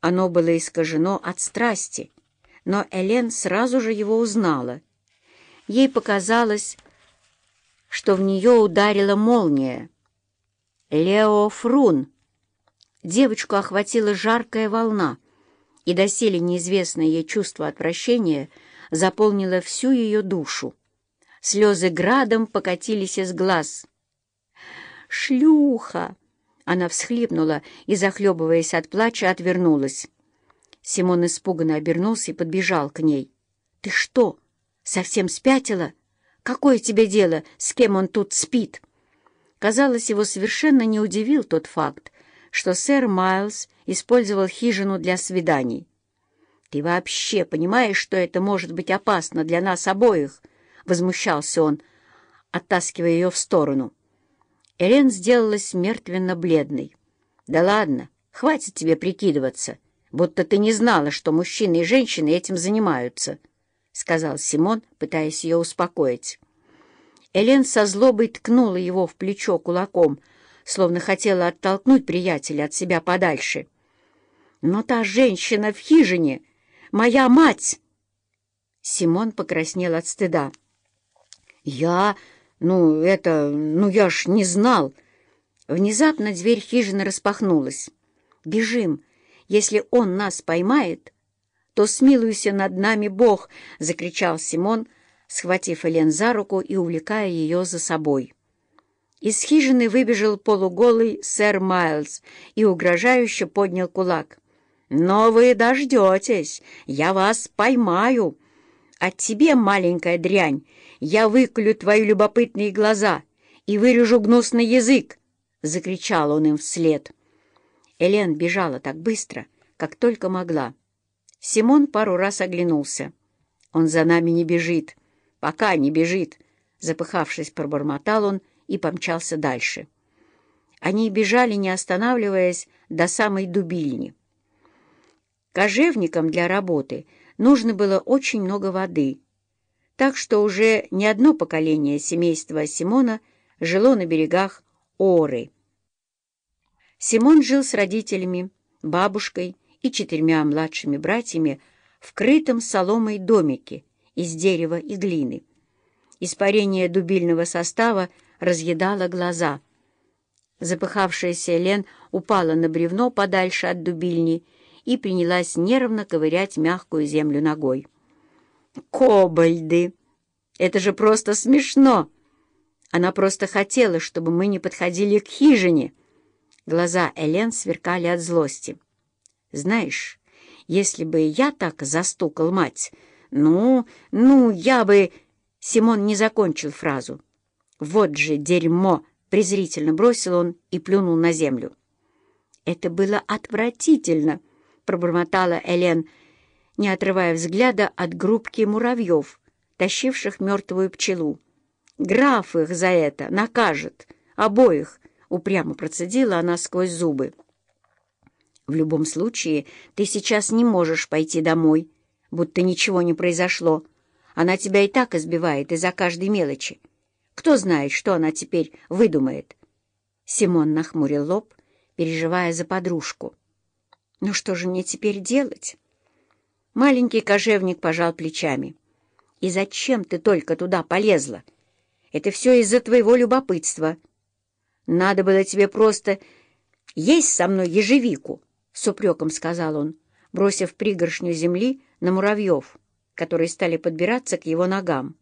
Оно было искажено от страсти, но Элен сразу же его узнала. Ей показалось, что в нее ударила молния. Лео Фрун. Девочку охватила жаркая волна, и доселе неизвестное ей чувство отвращения заполнило всю ее душу. Слезы градом покатились из глаз. «Шлюха!» Она всхлипнула и, захлебываясь от плача, отвернулась. Симон испуганно обернулся и подбежал к ней. «Ты что, совсем спятила? Какое тебе дело, с кем он тут спит?» Казалось, его совершенно не удивил тот факт, что сэр Майлз использовал хижину для свиданий. «Ты вообще понимаешь, что это может быть опасно для нас обоих?» — возмущался он, оттаскивая ее в сторону. Элен сделалась мертвенно-бледной. «Да ладно, хватит тебе прикидываться, будто ты не знала, что мужчины и женщины этим занимаются», — сказал Симон, пытаясь ее успокоить. Элен со злобой ткнула его в плечо кулаком, словно хотела оттолкнуть приятеля от себя подальше. «Но та женщина в хижине — моя мать!» Симон покраснел от стыда. «Я...» «Ну, это... Ну, я ж не знал!» Внезапно дверь хижины распахнулась. «Бежим! Если он нас поймает, то смилуйся над нами Бог!» — закричал Симон, схватив Элен за руку и увлекая ее за собой. Из хижины выбежал полуголый сэр Майлз и угрожающе поднял кулак. «Но вы дождетесь! Я вас поймаю! А тебе, маленькая дрянь, я выклю твои любопытные глаза и вырежу гнусный язык!» — закричал он им вслед. Элен бежала так быстро, как только могла. Симон пару раз оглянулся. «Он за нами не бежит. Пока не бежит!» Запыхавшись, пробормотал он и помчался дальше. Они бежали, не останавливаясь, до самой дубильни. Кожевникам для работы нужно было очень много воды — так что уже не одно поколение семейства Симона жило на берегах Оры. Симон жил с родителями, бабушкой и четырьмя младшими братьями в крытом соломой домике из дерева и глины. Испарение дубильного состава разъедало глаза. Запыхавшаяся Лен упала на бревно подальше от дубильни и принялась нервно ковырять мягкую землю ногой. «Кобальды! Это же просто смешно! Она просто хотела, чтобы мы не подходили к хижине!» Глаза Элен сверкали от злости. «Знаешь, если бы я так застукал мать, ну, ну, я бы...» Симон не закончил фразу. «Вот же дерьмо!» — презрительно бросил он и плюнул на землю. «Это было отвратительно!» — пробормотала Элен, не отрывая взгляда от группки муравьев, тащивших мертвую пчелу. «Граф их за это накажет! Обоих!» — упрямо процедила она сквозь зубы. «В любом случае, ты сейчас не можешь пойти домой, будто ничего не произошло. Она тебя и так избивает из-за каждой мелочи. Кто знает, что она теперь выдумает?» Симон нахмурил лоб, переживая за подружку. «Ну что же мне теперь делать?» Маленький кожевник пожал плечами. «И зачем ты только туда полезла? Это все из-за твоего любопытства. Надо было тебе просто есть со мной ежевику», — с упреком сказал он, бросив пригоршню земли на муравьев, которые стали подбираться к его ногам.